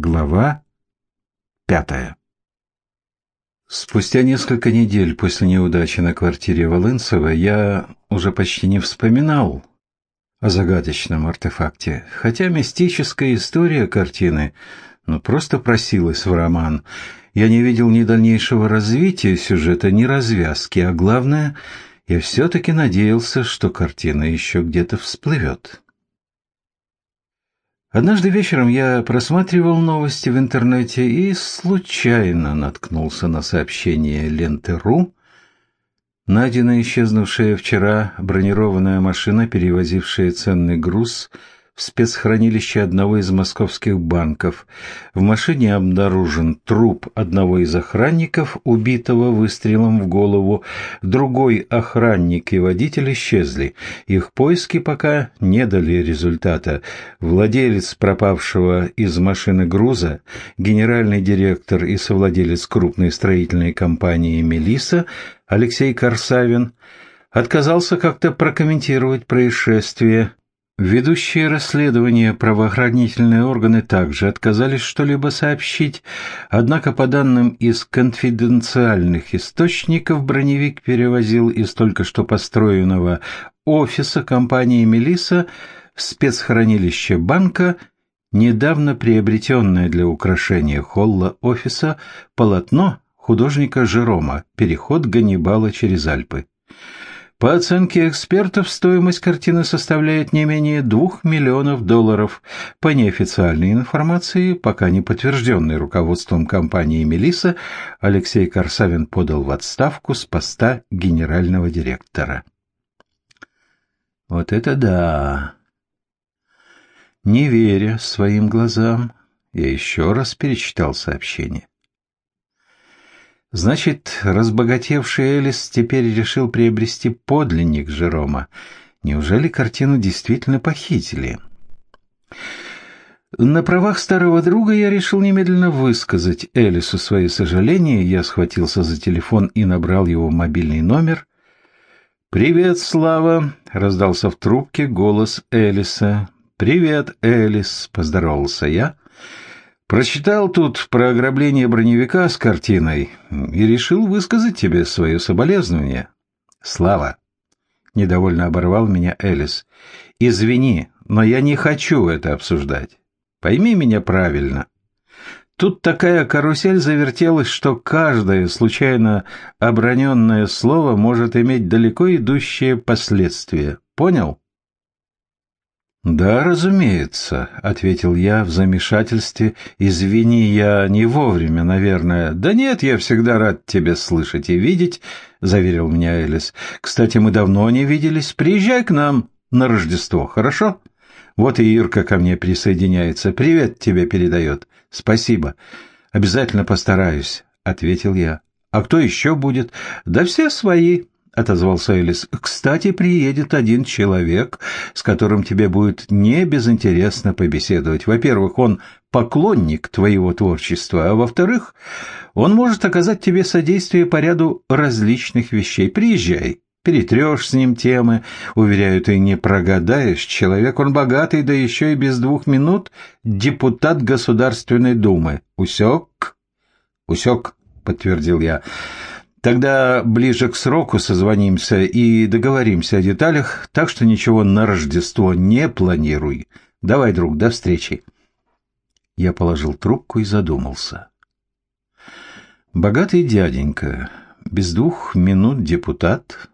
Глава пятая Спустя несколько недель после неудачи на квартире Волынцева я уже почти не вспоминал о загадочном артефакте, хотя мистическая история картины ну, просто просилась в роман. Я не видел ни дальнейшего развития сюжета, ни развязки, а главное, я все-таки надеялся, что картина еще где-то всплывет. Однажды вечером я просматривал новости в интернете и случайно наткнулся на сообщение ленты.ру. Найдена исчезнувшая вчера бронированная машина, перевозившая ценный груз – в спецхранилище одного из московских банков. В машине обнаружен труп одного из охранников, убитого выстрелом в голову. Другой охранник и водитель исчезли. Их поиски пока не дали результата. Владелец пропавшего из машины груза, генеральный директор и совладелец крупной строительной компании «Мелиса» Алексей Корсавин отказался как-то прокомментировать происшествие. Ведущие расследования правоохранительные органы также отказались что-либо сообщить, однако по данным из конфиденциальных источников броневик перевозил из только что построенного офиса компании «Мелиса» в спецхранилище банка недавно приобретенное для украшения холла офиса полотно художника Жерома «Переход Ганнибала через Альпы». По оценке экспертов, стоимость картины составляет не менее двух миллионов долларов. По неофициальной информации, пока не подтвержденной руководством компании «Мелисса», Алексей Корсавин подал в отставку с поста генерального директора. Вот это да! Не веря своим глазам, я еще раз перечитал сообщение. Значит, разбогатевший Элис теперь решил приобрести подлинник Жерома. Неужели картину действительно похитили? На правах старого друга я решил немедленно высказать Элису свои сожаления. Я схватился за телефон и набрал его мобильный номер. «Привет, Слава!» — раздался в трубке голос Элиса. «Привет, Элис!» — поздоровался я. Прочитал тут про ограбление броневика с картиной и решил высказать тебе свое соболезнование. Слава. Недовольно оборвал меня Элис. Извини, но я не хочу это обсуждать. Пойми меня правильно. Тут такая карусель завертелась, что каждое случайно оброненное слово может иметь далеко идущие последствия. Понял? «Да, разумеется», — ответил я в замешательстве. «Извини, я не вовремя, наверное». «Да нет, я всегда рад тебя слышать и видеть», — заверил меня Элис. «Кстати, мы давно не виделись. Приезжай к нам на Рождество, хорошо?» «Вот и Ирка ко мне присоединяется. Привет тебе передает». «Спасибо. Обязательно постараюсь», — ответил я. «А кто еще будет?» «Да все свои», отозвался Элис. «Кстати, приедет один человек, с которым тебе будет не безинтересно побеседовать. Во-первых, он поклонник твоего творчества, а во-вторых, он может оказать тебе содействие по ряду различных вещей. Приезжай, перетрешь с ним темы. Уверяю, ты не прогадаешь. Человек он богатый, да еще и без двух минут депутат Государственной Думы. Усек?» «Усек», — подтвердил я. Тогда ближе к сроку созвонимся и договоримся о деталях, так что ничего на Рождество не планируй. Давай, друг, до встречи. Я положил трубку и задумался. Богатый дяденька, без двух минут депутат,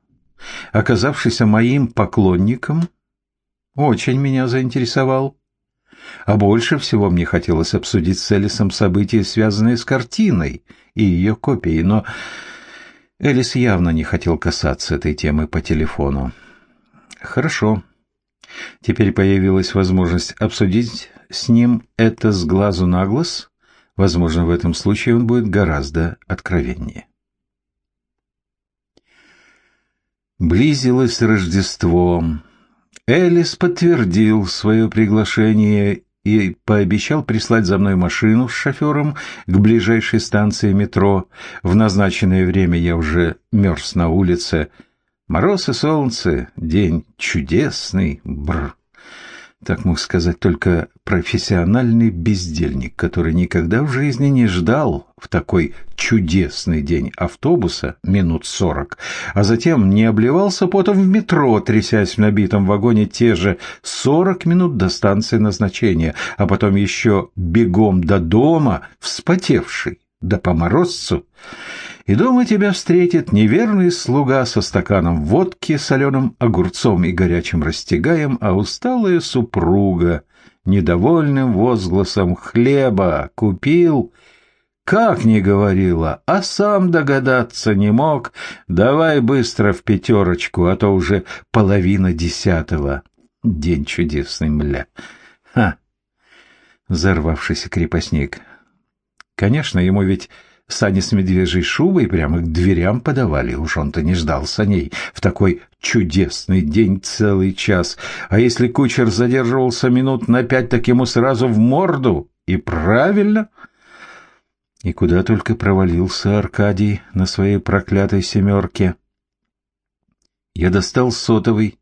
оказавшийся моим поклонником, очень меня заинтересовал. А больше всего мне хотелось обсудить с Элисом события, связанные с картиной и ее копией, но Элис явно не хотел касаться этой темы по телефону. «Хорошо. Теперь появилась возможность обсудить с ним это с глазу на глаз. Возможно, в этом случае он будет гораздо откровеннее». Близилось Рождество. Элис подтвердил свое приглашение и пообещал прислать за мной машину с шофером к ближайшей станции метро. В назначенное время я уже мерз на улице. Мороз и солнце, день чудесный, бр. Так мог сказать только профессиональный бездельник, который никогда в жизни не ждал в такой чудесный день автобуса минут сорок, а затем не обливался потом в метро, трясясь в набитом вагоне те же сорок минут до станции назначения, а потом еще бегом до дома, вспотевший, да по морозцу и дома тебя встретит неверный слуга со стаканом водки, соленым огурцом и горячим растягаем, а усталая супруга недовольным возгласом «Хлеба купил!» Как не говорила, а сам догадаться не мог. Давай быстро в пятерочку, а то уже половина десятого. День чудесный, мля. Ха! Взорвавшийся крепостник. Конечно, ему ведь Сани с медвежьей шубой прямо к дверям подавали, уж он-то не ждал саней в такой чудесный день целый час. А если кучер задерживался минут на пять, так ему сразу в морду. И правильно. И куда только провалился Аркадий на своей проклятой семерке. Я достал сотовый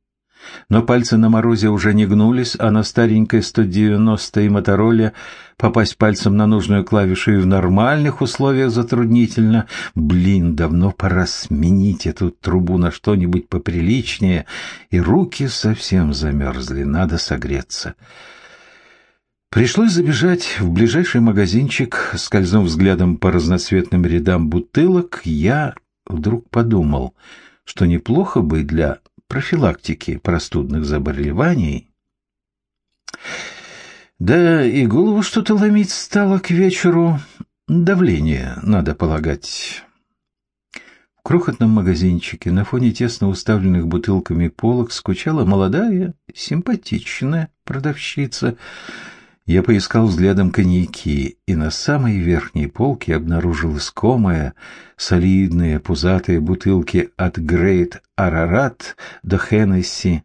но пальцы на морозе уже не гнулись, а на старенькой 190-й мотороле попасть пальцем на нужную клавишу и в нормальных условиях затруднительно. Блин, давно пора сменить эту трубу на что-нибудь поприличнее, и руки совсем замерзли, надо согреться. Пришлось забежать в ближайший магазинчик, скользнув взглядом по разноцветным рядам бутылок, я вдруг подумал, что неплохо бы для профилактики простудных заболеваний. Да и голову что-то ломить стало к вечеру. Давление, надо полагать. В крохотном магазинчике на фоне тесно уставленных бутылками полок скучала молодая, симпатичная продавщица я поискал взглядом коньяки и на самой верхней полке обнаружил искомые, солидные, пузатые бутылки от Грейт Арарат до Хеннесси.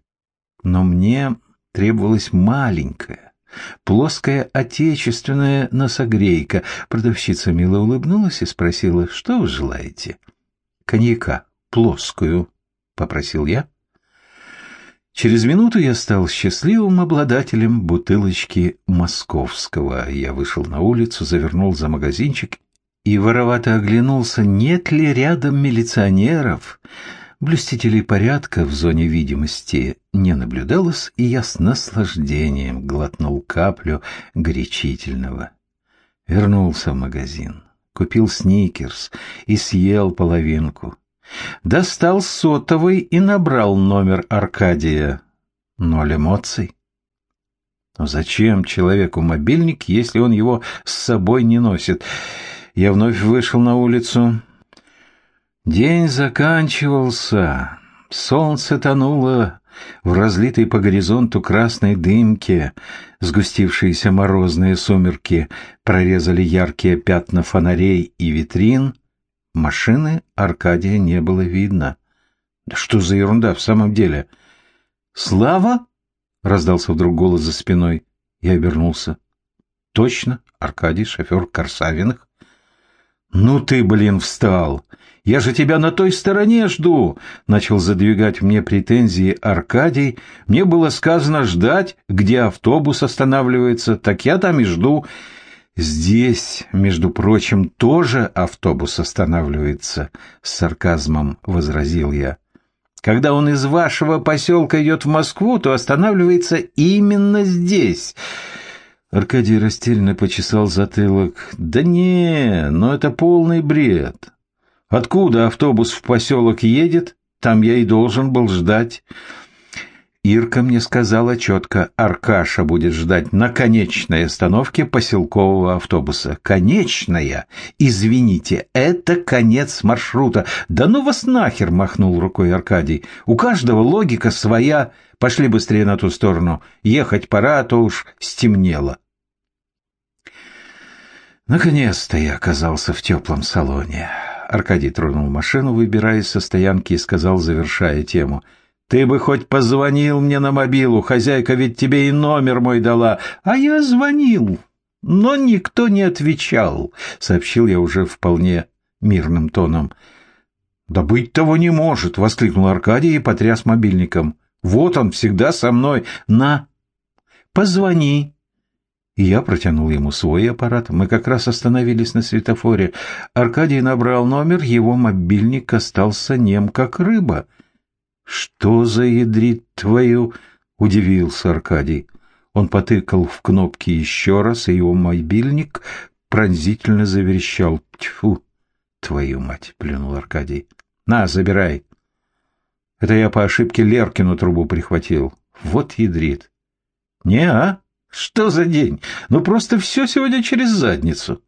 Но мне требовалась маленькая, плоская отечественная носогрейка. Продавщица мило улыбнулась и спросила, что вы желаете? «Коньяка, плоскую», — попросил я. Через минуту я стал счастливым обладателем бутылочки московского. Я вышел на улицу, завернул за магазинчик и воровато оглянулся, нет ли рядом милиционеров. Блюстителей порядка в зоне видимости не наблюдалось, и я с наслаждением глотнул каплю горячительного. Вернулся в магазин, купил сникерс и съел половинку. Достал сотовый и набрал номер Аркадия. Ноль эмоций. Но зачем человеку мобильник, если он его с собой не носит? Я вновь вышел на улицу. День заканчивался. Солнце тонуло в разлитой по горизонту красной дымке. Сгустившиеся морозные сумерки прорезали яркие пятна фонарей и витрин — Машины Аркадия не было видно. Да что за ерунда в самом деле? «Слава?» — раздался вдруг голос за спиной. Я обернулся. «Точно, Аркадий, шофер Корсавиных». «Ну ты, блин, встал! Я же тебя на той стороне жду!» Начал задвигать мне претензии Аркадий. «Мне было сказано ждать, где автобус останавливается, так я там и жду. Здесь, между прочим, тоже автобус останавливается, с сарказмом возразил я. Когда он из вашего поселка идет в Москву, то останавливается именно здесь. Аркадий растерянно почесал затылок. Да не, но это полный бред. Откуда автобус в поселок едет, там я и должен был ждать. Ирка мне сказала четко, Аркаша будет ждать на конечной остановке поселкового автобуса. Конечная? Извините, это конец маршрута. Да ну вас нахер, махнул рукой Аркадий. У каждого логика своя. Пошли быстрее на ту сторону. Ехать пора, а то уж стемнело. Наконец-то я оказался в теплом салоне. Аркадий тронул машину, выбираясь со стоянки, и сказал, завершая тему — ты бы хоть позвонил мне на мобилу, хозяйка ведь тебе и номер мой дала. А я звонил, но никто не отвечал, сообщил я уже вполне мирным тоном. Да быть того не может, воскликнул Аркадий и потряс мобильником. Вот он всегда со мной. На, Позвони. И я протянул ему свой аппарат. Мы как раз остановились на светофоре. Аркадий набрал номер, его мобильник остался нем, как рыба. «Что за ядрит твою?» — удивился Аркадий. Он потыкал в кнопки еще раз, и его мобильник пронзительно заверещал. «Тьфу, твою мать!» — плюнул Аркадий. «На, забирай!» Это я по ошибке Леркину трубу прихватил. Вот ядрит. «Не-а? Что за день? Ну просто все сегодня через задницу!»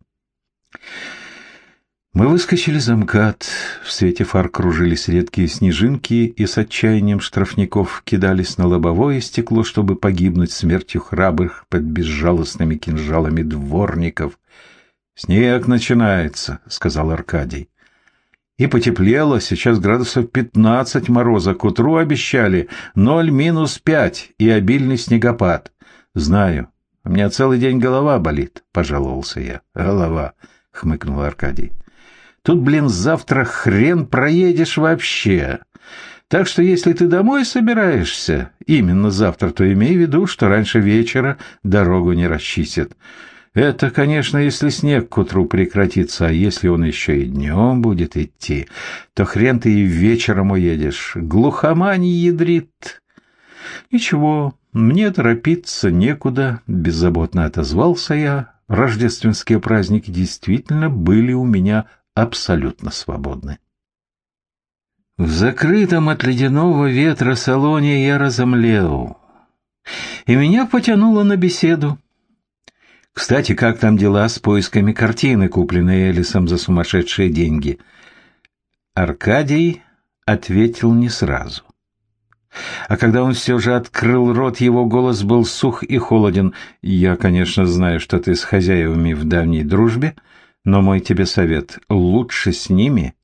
Мы выскочили за МКАД, в свете фар кружились редкие снежинки и с отчаянием штрафников кидались на лобовое стекло, чтобы погибнуть смертью храбрых под безжалостными кинжалами дворников. «Снег начинается», — сказал Аркадий. «И потеплело, сейчас градусов пятнадцать мороза, к утру обещали ноль минус пять и обильный снегопад. Знаю, у меня целый день голова болит», — пожаловался я. «Голова», — хмыкнул Аркадий. Тут, блин, завтра хрен проедешь вообще. Так что если ты домой собираешься, именно завтра, то имей в виду, что раньше вечера дорогу не расчистят. Это, конечно, если снег к утру прекратится, а если он еще и днем будет идти, то хрен ты и вечером уедешь. Глухомань ядрит. Ничего, мне торопиться некуда, беззаботно отозвался я. Рождественские праздники действительно были у меня абсолютно свободны. В закрытом от ледяного ветра салоне я разомлел, и меня потянуло на беседу. Кстати, как там дела с поисками картины, купленной Элисом за сумасшедшие деньги? Аркадий ответил не сразу. А когда он все же открыл рот, его голос был сух и холоден. «Я, конечно, знаю, что ты с хозяевами в давней дружбе, но мой тебе совет – лучше с ними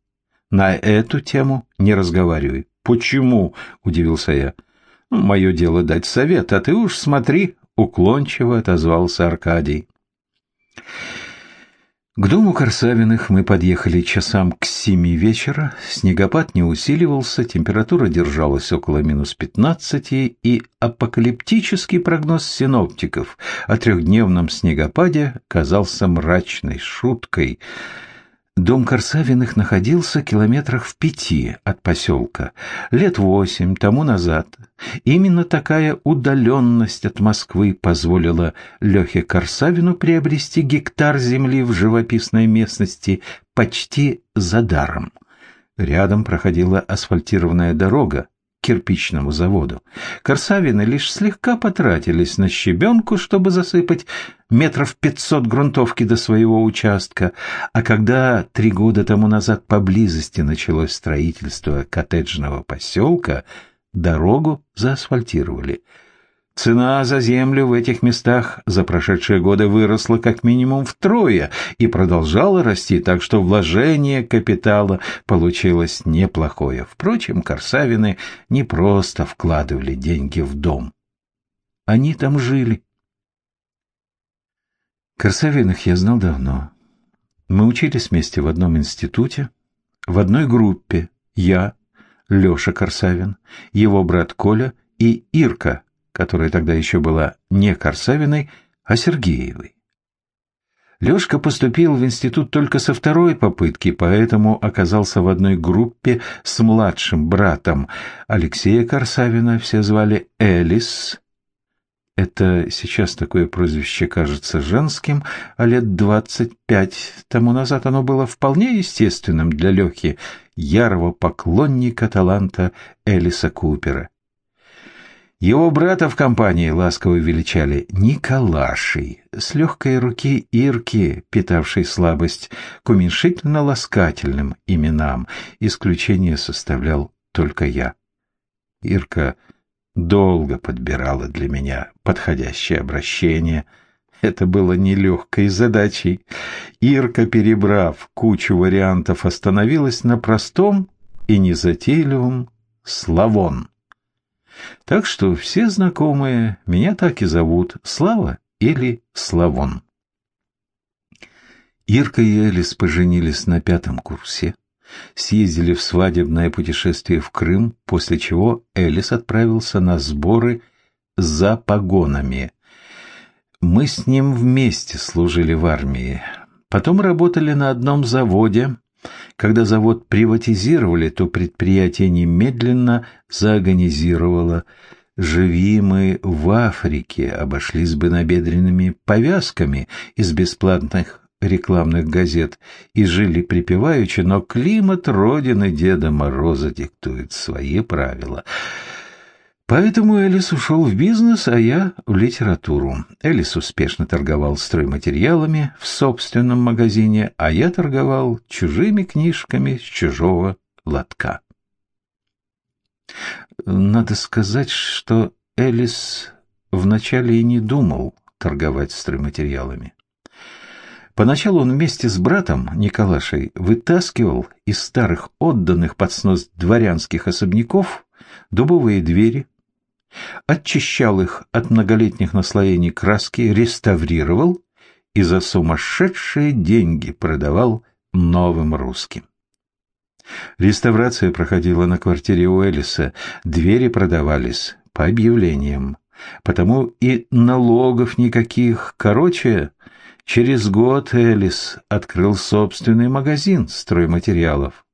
на эту тему не разговаривай. Почему? – удивился я. «Ну, мое дело дать совет, а ты уж смотри, – уклончиво отозвался Аркадий. К дому Корсавиных мы подъехали часам к семи вечера. Снегопад не усиливался, температура держалась около минус пятнадцати, и апокалиптический прогноз синоптиков о трехдневном снегопаде казался мрачной шуткой – Дом Корсавиных находился километрах в пяти от поселка. Лет восемь тому назад именно такая удаленность от Москвы позволила Лехе Корсавину приобрести гектар земли в живописной местности почти за даром. Рядом проходила асфальтированная дорога, кирпичному заводу. Корсавины лишь слегка потратились на щебенку, чтобы засыпать метров пятьсот грунтовки до своего участка, а когда три года тому назад поблизости началось строительство коттеджного поселка, дорогу заасфальтировали – Цена за землю в этих местах за прошедшие годы выросла как минимум втрое и продолжала расти, так что вложение капитала получилось неплохое. Впрочем, Корсавины не просто вкладывали деньги в дом. Они там жили. Корсавиных я знал давно. Мы учились вместе в одном институте, в одной группе. Я, Леша Корсавин, его брат Коля и Ирка которая тогда еще была не Корсавиной, а Сергеевой. Лешка поступил в институт только со второй попытки, поэтому оказался в одной группе с младшим братом. Алексея Корсавина все звали Элис. Это сейчас такое прозвище кажется женским, а лет двадцать пять тому назад оно было вполне естественным для Лехи, ярого поклонника таланта Элиса Купера. Его брата в компании ласково величали Николашей, с легкой руки Ирки, питавшей слабость к уменьшительно-ласкательным именам. Исключение составлял только я. Ирка долго подбирала для меня подходящее обращение. Это было нелегкой задачей. Ирка, перебрав кучу вариантов, остановилась на простом и незатейливом «Славон». Так что все знакомые меня так и зовут Слава или Славон. Ирка и Элис поженились на пятом курсе, съездили в свадебное путешествие в Крым, после чего Элис отправился на сборы за погонами. Мы с ним вместе служили в армии. Потом работали на одном заводе. Когда завод приватизировали, то предприятие немедленно заорганизировало. Живи мы в Африке, обошлись бы набедренными повязками из бесплатных рекламных газет и жили припеваючи, но климат родины Деда Мороза диктует свои правила. Поэтому Элис ушел в бизнес, а я в литературу. Элис успешно торговал стройматериалами в собственном магазине, а я торговал чужими книжками с чужого лотка. Надо сказать, что Элис вначале и не думал торговать стройматериалами. Поначалу он вместе с братом Николашей вытаскивал из старых отданных под снос дворянских особняков дубовые двери, очищал их от многолетних наслоений краски, реставрировал и за сумасшедшие деньги продавал новым русским. Реставрация проходила на квартире у Элиса, двери продавались по объявлениям, потому и налогов никаких. Короче, через год Элис открыл собственный магазин стройматериалов.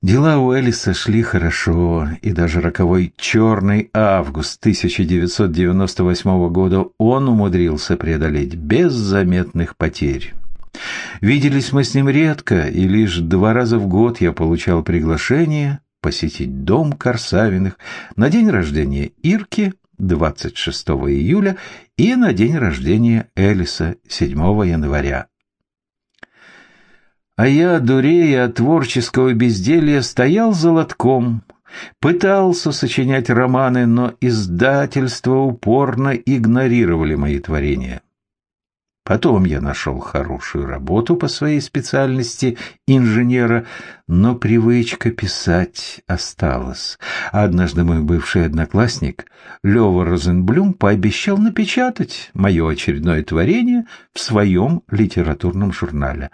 Дела у Элиса шли хорошо, и даже роковой «Черный август» 1998 года он умудрился преодолеть без заметных потерь. Виделись мы с ним редко, и лишь два раза в год я получал приглашение посетить дом Корсавиных на день рождения Ирки 26 июля и на день рождения Элиса 7 января. А я, дурея от творческого безделья, стоял за лотком, пытался сочинять романы, но издательства упорно игнорировали мои творения. Потом я нашел хорошую работу по своей специальности инженера, но привычка писать осталась. Однажды мой бывший одноклассник Лёва Розенблюм пообещал напечатать мое очередное творение в своем литературном журнале.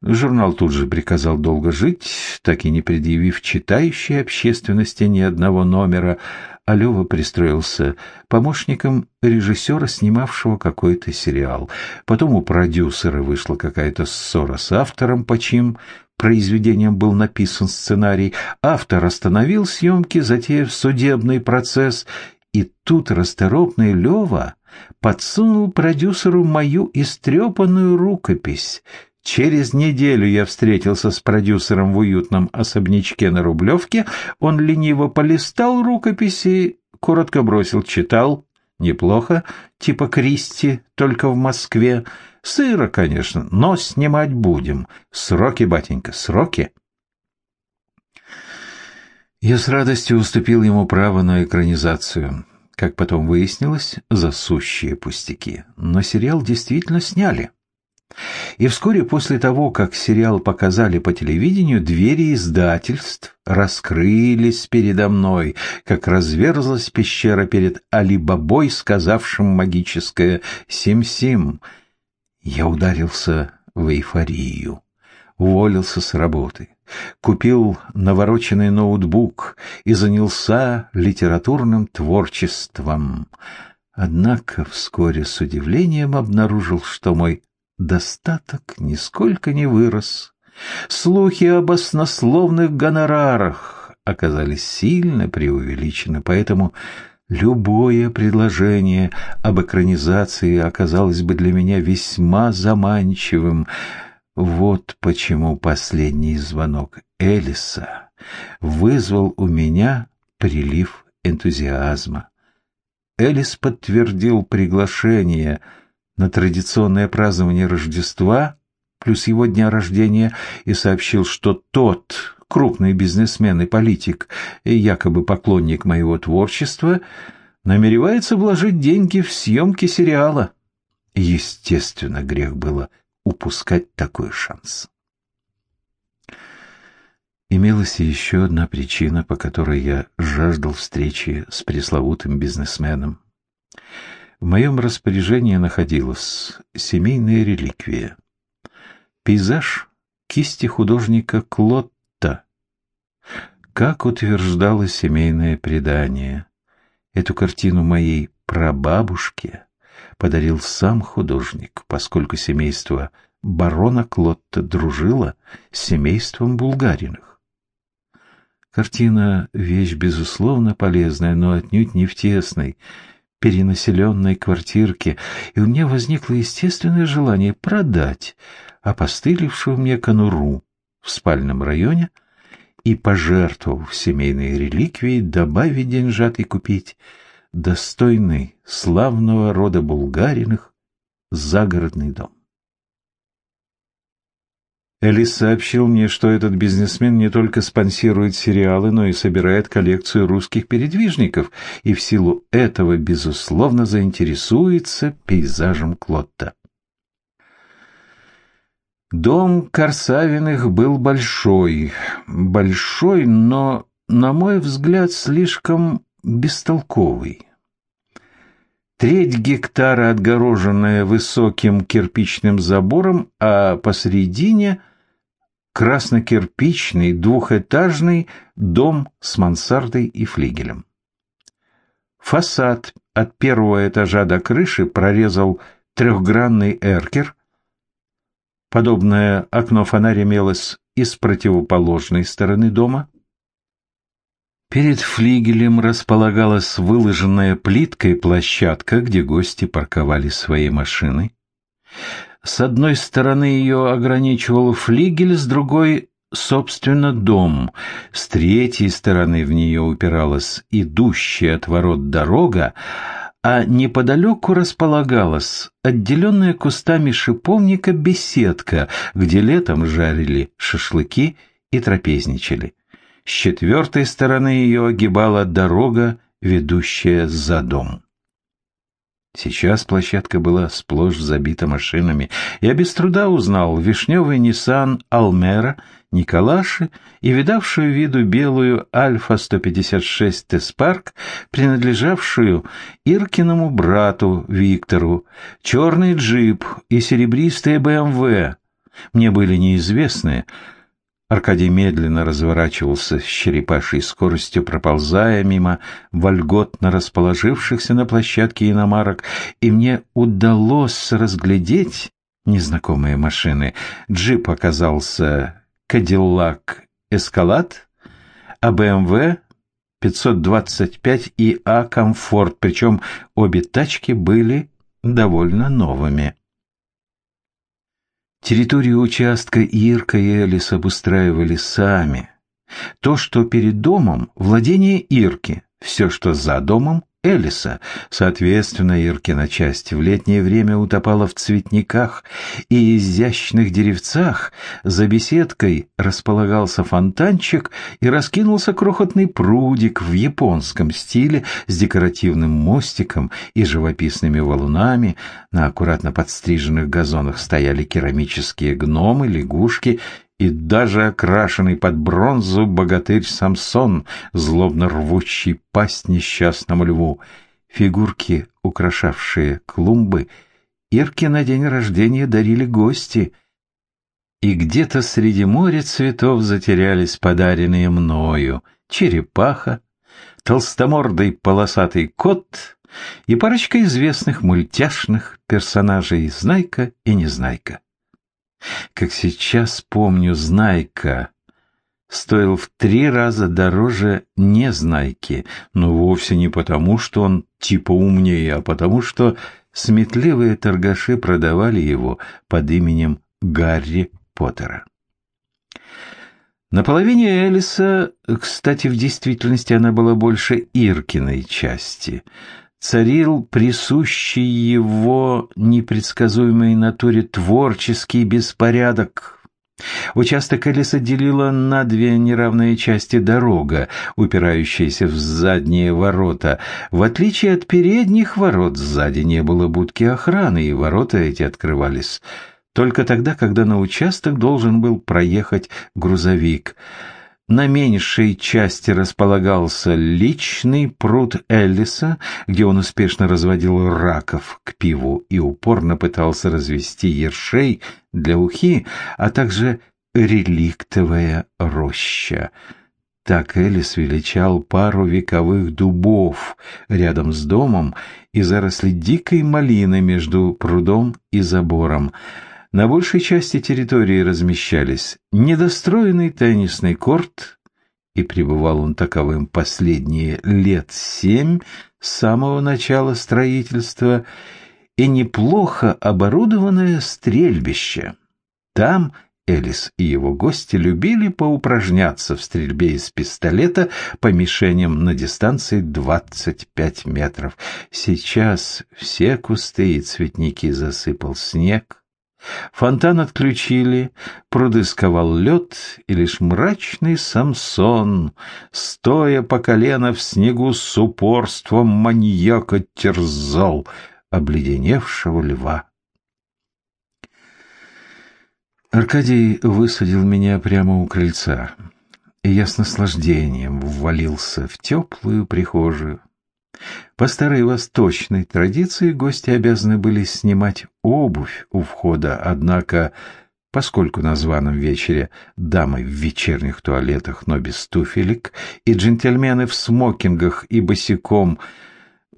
Журнал тут же приказал долго жить, так и не предъявив читающей общественности ни одного номера, а Лёва пристроился помощником режиссера, снимавшего какой-то сериал. Потом у продюсера вышла какая-то ссора с автором, по чьим произведением был написан сценарий. Автор остановил съемки, затеяв судебный процесс, и тут расторопный Лёва подсунул продюсеру мою истрепанную рукопись — Через неделю я встретился с продюсером в уютном особнячке на Рублевке. Он лениво полистал рукописи, коротко бросил, читал. Неплохо, типа Кристи, только в Москве. Сыро, конечно, но снимать будем. Сроки, батенька, сроки. Я с радостью уступил ему право на экранизацию. Как потом выяснилось, засущие пустяки. Но сериал действительно сняли. И вскоре после того, как сериал показали по телевидению, двери издательств раскрылись передо мной, как разверзлась пещера перед Алибабой, сказавшим магическое «Сим-Сим». Я ударился в эйфорию, уволился с работы, купил навороченный ноутбук и занялся литературным творчеством. Однако вскоре с удивлением обнаружил, что мой достаток нисколько не вырос. Слухи об оснословных гонорарах оказались сильно преувеличены, поэтому любое предложение об экранизации оказалось бы для меня весьма заманчивым. Вот почему последний звонок Элиса вызвал у меня прилив энтузиазма. Элис подтвердил приглашение — на традиционное празднование Рождества плюс его дня рождения и сообщил, что тот крупный бизнесмен и политик, и якобы поклонник моего творчества, намеревается вложить деньги в съемки сериала. Естественно, грех было упускать такой шанс. Имелась еще одна причина, по которой я жаждал встречи с пресловутым бизнесменом. В моем распоряжении находилась семейная реликвия. Пейзаж кисти художника Клотта. Как утверждало семейное предание, эту картину моей прабабушке подарил сам художник, поскольку семейство барона Клотта дружило с семейством Булгариных. Картина — вещь, безусловно, полезная, но отнюдь не в тесной, перенаселенной квартирке, и у меня возникло естественное желание продать опостылевшую мне конуру в спальном районе и, пожертвовав семейные реликвии, добавить деньжат и купить достойный славного рода булгариных загородный дом. Элис сообщил мне, что этот бизнесмен не только спонсирует сериалы, но и собирает коллекцию русских передвижников, и в силу этого, безусловно, заинтересуется пейзажем Клотта. Дом Корсавиных был большой, большой, но, на мой взгляд, слишком бестолковый. Треть гектара, отгороженная высоким кирпичным забором, а посредине краснокирпичный двухэтажный дом с мансардой и флигелем. Фасад от первого этажа до крыши прорезал трехгранный эркер. Подобное окно-фонарь имелось и с противоположной стороны дома. Перед флигелем располагалась выложенная плиткой площадка, где гости парковали свои машины. С одной стороны ее ограничивал флигель, с другой — собственно, дом. С третьей стороны в нее упиралась идущая от ворот дорога, а неподалеку располагалась отделенная кустами шиповника беседка, где летом жарили шашлыки и трапезничали. С четвертой стороны ее огибала дорога, ведущая за дом. Сейчас площадка была сплошь забита машинами. Я без труда узнал вишневый Nissan Almera, Николаши и видавшую виду белую Альфа-156 Теспарк, принадлежавшую Иркиному брату Виктору, черный джип и серебристые БМВ. Мне были неизвестны, Аркадий медленно разворачивался с черепашьей скоростью, проползая мимо вольготно расположившихся на площадке иномарок, и мне удалось разглядеть незнакомые машины. Джип оказался Кадиллак Эскалад, а БМВ 525 и А Комфорт, причем обе тачки были довольно новыми. Территорию участка Ирка и Элис обустраивали сами. То, что перед домом – владение Ирки, все, что за домом Элиса. Соответственно, Иркина часть в летнее время утопала в цветниках и изящных деревцах. За беседкой располагался фонтанчик и раскинулся крохотный прудик в японском стиле с декоративным мостиком и живописными валунами. На аккуратно подстриженных газонах стояли керамические гномы, лягушки и даже окрашенный под бронзу богатырь Самсон, злобно рвущий пасть несчастному льву. Фигурки, украшавшие клумбы, Ирке на день рождения дарили гости, и где-то среди моря цветов затерялись подаренные мною черепаха, толстомордый полосатый кот и парочка известных мультяшных персонажей Знайка и Незнайка. Как сейчас помню, Знайка стоил в три раза дороже Незнайки, но вовсе не потому, что он типа умнее, а потому, что сметливые торгаши продавали его под именем Гарри Поттера. На половине Элиса, кстати, в действительности она была больше Иркиной части – царил присущий его непредсказуемой натуре творческий беспорядок. Участок Элиса делила на две неравные части дорога, упирающаяся в задние ворота. В отличие от передних ворот, сзади не было будки охраны, и ворота эти открывались только тогда, когда на участок должен был проехать грузовик – на меньшей части располагался личный пруд Эллиса, где он успешно разводил раков к пиву и упорно пытался развести ершей для ухи, а также реликтовая роща. Так Элис величал пару вековых дубов рядом с домом и заросли дикой малины между прудом и забором. На большей части территории размещались недостроенный теннисный корт, и пребывал он таковым последние лет семь с самого начала строительства, и неплохо оборудованное стрельбище. Там Элис и его гости любили поупражняться в стрельбе из пистолета по мишеням на дистанции 25 метров. Сейчас все кусты и цветники засыпал снег. Фонтан отключили, пруды сковал лед, и лишь мрачный Самсон, стоя по колено в снегу с упорством маньяка, терзал обледеневшего льва. Аркадий высадил меня прямо у крыльца, и я с наслаждением ввалился в теплую прихожую. По старой восточной традиции гости обязаны были снимать обувь у входа, однако, поскольку на званом вечере дамы в вечерних туалетах, но без туфелек, и джентльмены в смокингах и босиком –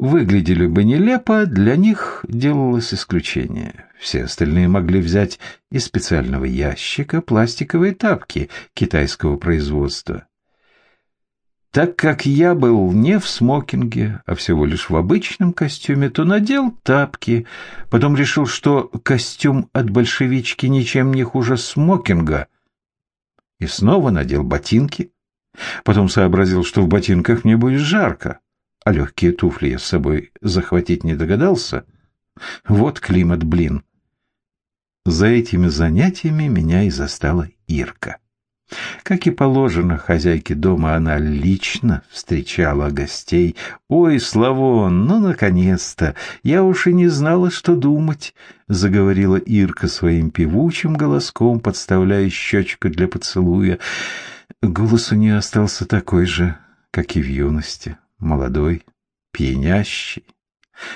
выглядели бы нелепо, для них делалось исключение. Все остальные могли взять из специального ящика пластиковые тапки китайского производства. Так как я был не в смокинге, а всего лишь в обычном костюме, то надел тапки, потом решил, что костюм от большевички ничем не хуже смокинга, и снова надел ботинки. Потом сообразил, что в ботинках мне будет жарко а легкие туфли я с собой захватить не догадался. Вот климат, блин. За этими занятиями меня и застала Ирка. Как и положено хозяйке дома, она лично встречала гостей. «Ой, Славон, ну, наконец-то! Я уж и не знала, что думать!» — заговорила Ирка своим певучим голоском, подставляя щечку для поцелуя. Голос у нее остался такой же, как и в юности молодой, пьянящий.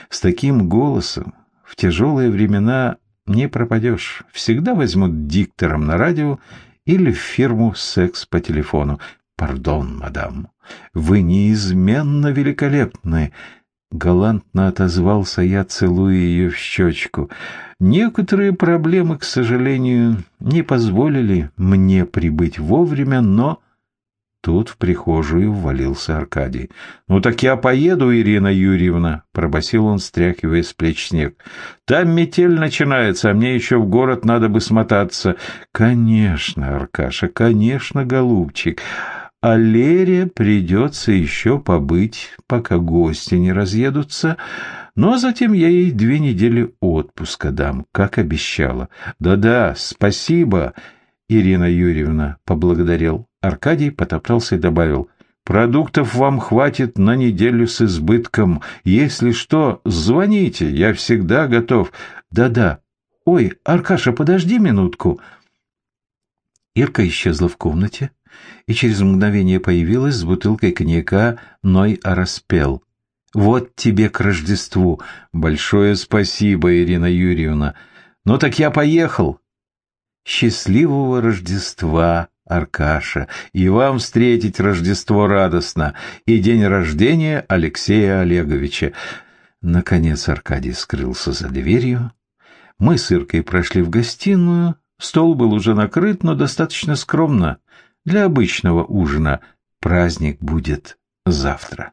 С таким голосом в тяжелые времена не пропадешь. Всегда возьмут диктором на радио или в фирму секс по телефону. «Пардон, мадам, вы неизменно великолепны!» Галантно отозвался я, целуя ее в щечку. Некоторые проблемы, к сожалению, не позволили мне прибыть вовремя, но Тут в прихожую ввалился Аркадий. «Ну так я поеду, Ирина Юрьевна», — пробасил он, стряхивая с плеч снег. «Там метель начинается, а мне еще в город надо бы смотаться». «Конечно, Аркаша, конечно, голубчик. А Лере придется еще побыть, пока гости не разъедутся». Ну, а затем я ей две недели отпуска дам, как обещала. Да-да, спасибо, Ирина Юрьевна, поблагодарил Аркадий потоптался и добавил, «Продуктов вам хватит на неделю с избытком. Если что, звоните, я всегда готов». «Да-да. Ой, Аркаша, подожди минутку». Ирка исчезла в комнате и через мгновение появилась с бутылкой коньяка «Ной Араспел». «Вот тебе к Рождеству. Большое спасибо, Ирина Юрьевна. Ну так я поехал». «Счастливого Рождества!» Аркаша, и вам встретить Рождество радостно, и день рождения Алексея Олеговича. Наконец Аркадий скрылся за дверью. Мы с Иркой прошли в гостиную. Стол был уже накрыт, но достаточно скромно. Для обычного ужина праздник будет завтра.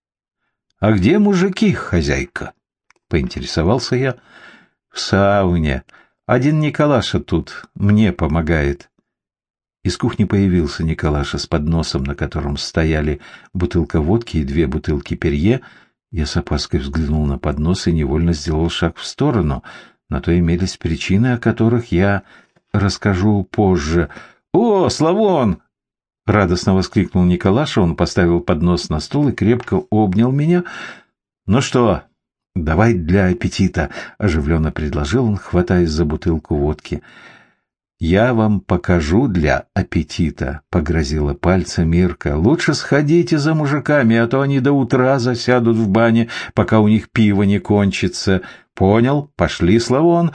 — А где мужики, хозяйка? — поинтересовался я. — В сауне. Один Николаша тут мне помогает. Из кухни появился Николаша с подносом, на котором стояли бутылка водки и две бутылки перье. Я с опаской взглянул на поднос и невольно сделал шаг в сторону. На то имелись причины, о которых я расскажу позже. «О, Славон!» — радостно воскликнул Николаша. Он поставил поднос на стол и крепко обнял меня. «Ну что, давай для аппетита!» — оживленно предложил он, хватаясь за бутылку водки. «Я вам покажу для аппетита», — погрозила пальцем Мирка. «Лучше сходите за мужиками, а то они до утра засядут в бане, пока у них пиво не кончится. Понял? Пошли, Славон».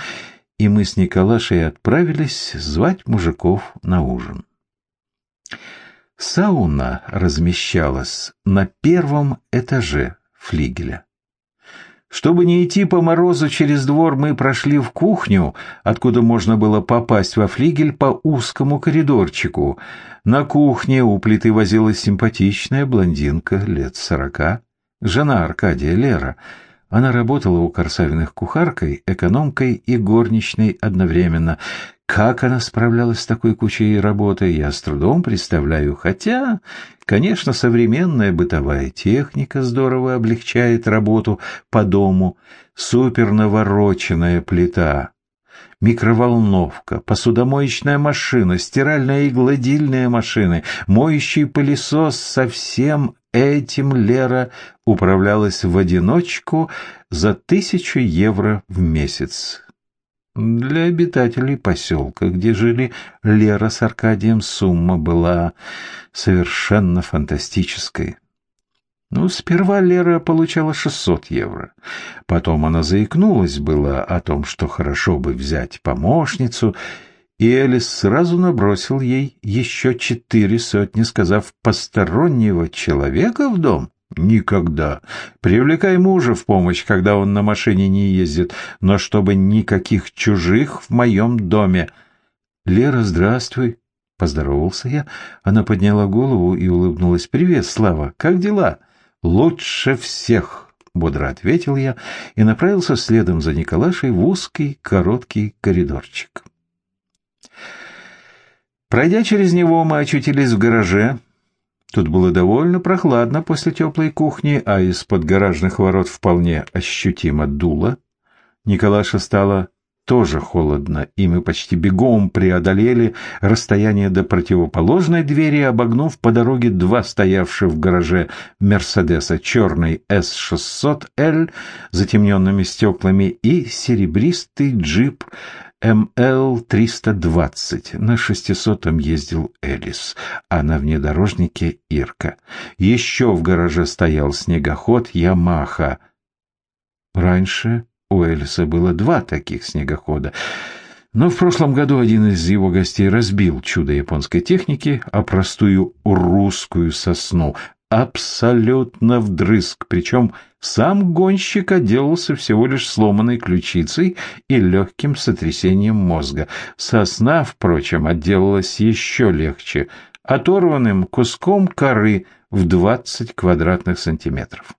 И мы с Николашей отправились звать мужиков на ужин. Сауна размещалась на первом этаже флигеля. Чтобы не идти по морозу через двор, мы прошли в кухню, откуда можно было попасть во флигель по узкому коридорчику. На кухне у плиты возилась симпатичная блондинка лет сорока, жена Аркадия Лера. Она работала у Корсавиных кухаркой, экономкой и горничной одновременно. Как она справлялась с такой кучей работы, я с трудом представляю, хотя, конечно, современная бытовая техника здорово облегчает работу по дому. Супернавороченная плита, микроволновка, посудомоечная машина, стиральная и гладильная машины, моющий пылесос со всем этим Лера управлялась в одиночку за тысячу евро в месяц. Для обитателей поселка, где жили Лера с Аркадием, сумма была совершенно фантастической. Ну, сперва Лера получала 600 евро. Потом она заикнулась было о том, что хорошо бы взять помощницу, и Элис сразу набросил ей еще четыре сотни, сказав «постороннего человека в дом». Никогда. Привлекай мужа в помощь, когда он на машине не ездит, но чтобы никаких чужих в моем доме. Лера, здравствуй. Поздоровался я. Она подняла голову и улыбнулась. Привет, Слава. Как дела? Лучше всех. Бодро ответил я и направился следом за Николашей в узкий короткий коридорчик. Пройдя через него, мы очутились в гараже, Тут было довольно прохладно после теплой кухни, а из-под гаражных ворот вполне ощутимо дуло. Николаша стало тоже холодно, и мы почти бегом преодолели расстояние до противоположной двери, обогнув по дороге два стоявших в гараже Мерседеса, черный С-600Л с затемненными стеклами и серебристый джип МЛ-320. На шестисотом ездил Элис, а на внедорожнике Ирка. Еще в гараже стоял снегоход Ямаха. Раньше у Элиса было два таких снегохода. Но в прошлом году один из его гостей разбил чудо японской техники, а простую русскую сосну, абсолютно вдрызг, причем сам гонщик отделался всего лишь сломанной ключицей и легким сотрясением мозга. Сосна, впрочем, отделалась еще легче, оторванным куском коры в 20 квадратных сантиметров.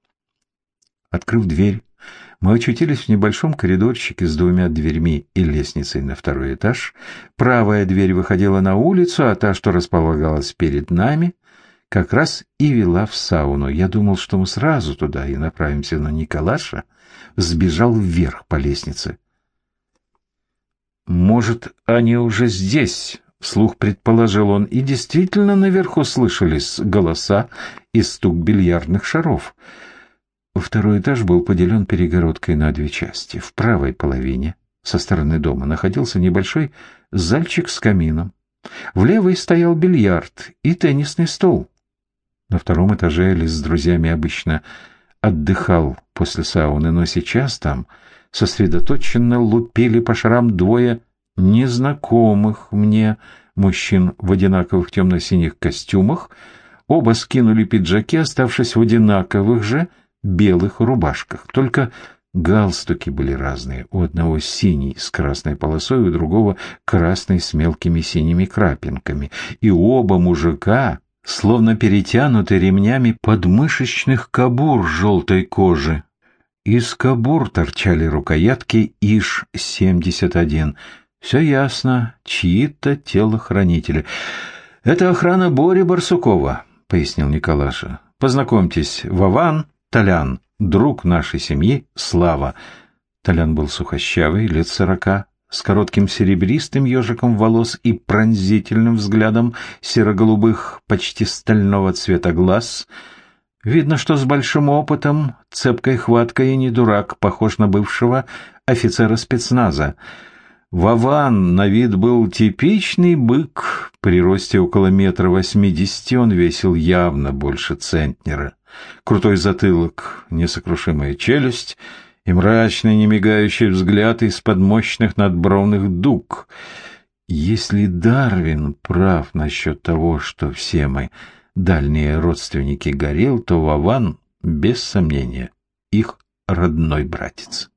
Открыв дверь, мы очутились в небольшом коридорчике с двумя дверьми и лестницей на второй этаж. Правая дверь выходила на улицу, а та, что располагалась перед нами, как раз и вела в сауну. Я думал, что мы сразу туда и направимся, но Николаша сбежал вверх по лестнице. «Может, они уже здесь?» — вслух предположил он, и действительно наверху слышались голоса и стук бильярдных шаров. Второй этаж был поделен перегородкой на две части. В правой половине, со стороны дома, находился небольшой зальчик с камином. В левой стоял бильярд и теннисный стол. На втором этаже Элис с друзьями обычно отдыхал после сауны, но сейчас там сосредоточенно лупили по шарам двое незнакомых мне мужчин в одинаковых темно-синих костюмах. Оба скинули пиджаки, оставшись в одинаковых же белых рубашках. Только галстуки были разные. У одного синий с красной полосой, у другого красный с мелкими синими крапинками. И оба мужика словно перетянуты ремнями подмышечных кобур желтой кожи. Из кобур торчали рукоятки ИШ-71. Все ясно, чьи-то телохранители. «Это охрана Бори Барсукова», — пояснил Николаша. «Познакомьтесь, Вован Толян, друг нашей семьи, Слава». Толян был сухощавый, лет сорока, с коротким серебристым ежиком волос и пронзительным взглядом серо-голубых, почти стального цвета глаз. Видно, что с большим опытом, цепкой хваткой и не дурак, похож на бывшего офицера спецназа. Вован на вид был типичный бык, при росте около метра восьмидесяти он весил явно больше центнера. Крутой затылок, несокрушимая челюсть — и мрачный немигающий взгляд из-под мощных надбровных дуг. Если Дарвин прав насчет того, что все мы дальние родственники горел, то Вован, без сомнения, их родной братец.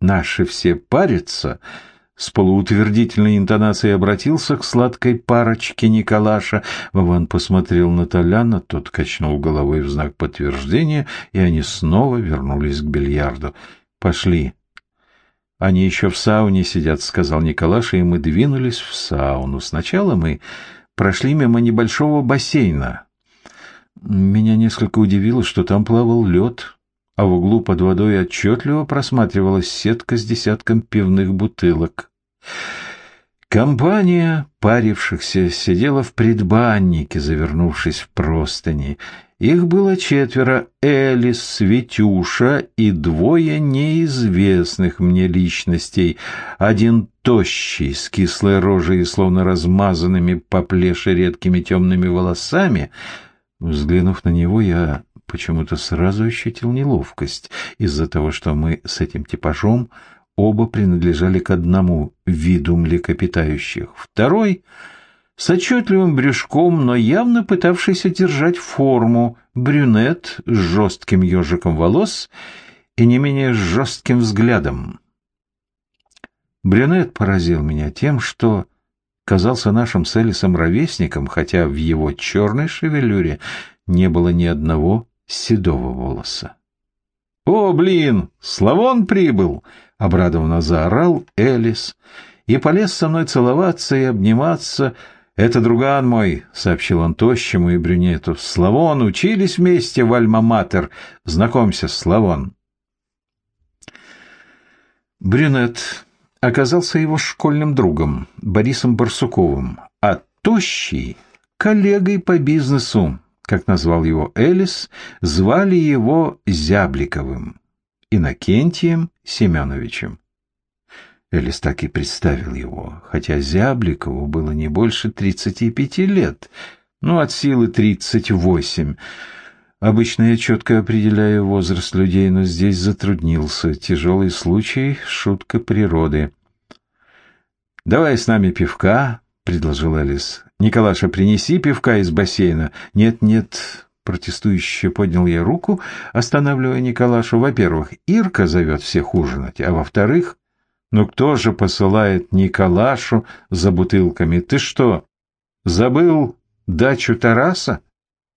Наши все парятся, с полуутвердительной интонацией обратился к сладкой парочке Николаша. Вован посмотрел на Толяна, тот качнул головой в знак подтверждения, и они снова вернулись к бильярду. «Пошли», «Они еще в сауне сидят», — сказал Николаша, и мы двинулись в сауну. Сначала мы прошли мимо небольшого бассейна. Меня несколько удивило, что там плавал лед, а в углу под водой отчетливо просматривалась сетка с десятком пивных бутылок. Компания парившихся сидела в предбаннике, завернувшись в простыни, их было четверо — Элис, Витюша и двое неизвестных мне личностей. Один тощий, с кислой рожей и словно размазанными по плеше редкими темными волосами. Взглянув на него, я почему-то сразу ощутил неловкость из-за того, что мы с этим типажом оба принадлежали к одному виду млекопитающих. Второй — с отчетливым брюшком, но явно пытавшийся держать форму, брюнет с жестким ежиком волос и не менее жестким взглядом. Брюнет поразил меня тем, что казался нашим с Элисом ровесником, хотя в его черной шевелюре не было ни одного седого волоса. «О, блин, Славон прибыл!» — обрадованно заорал Элис и полез со мной целоваться и обниматься, — «Это друган мой», — сообщил он тощему и брюнету. «Славон, учились вместе в Альма-Матер. Знакомься, Славон». Брюнет оказался его школьным другом, Борисом Барсуковым, а Тощий — коллегой по бизнесу, как назвал его Элис, звали его Зябликовым, Иннокентием Семеновичем. Элис так и представил его, хотя Зябликову было не больше тридцати пяти лет, ну, от силы тридцать восемь. Обычно я четко определяю возраст людей, но здесь затруднился. Тяжелый случай, шутка природы. «Давай с нами пивка», — предложил Элис. «Николаша, принеси пивка из бассейна». «Нет-нет», — протестующе поднял я руку, останавливая Николашу. «Во-первых, Ирка зовет всех ужинать, а во-вторых, ну кто же посылает Николашу за бутылками? Ты что, забыл дачу Тараса?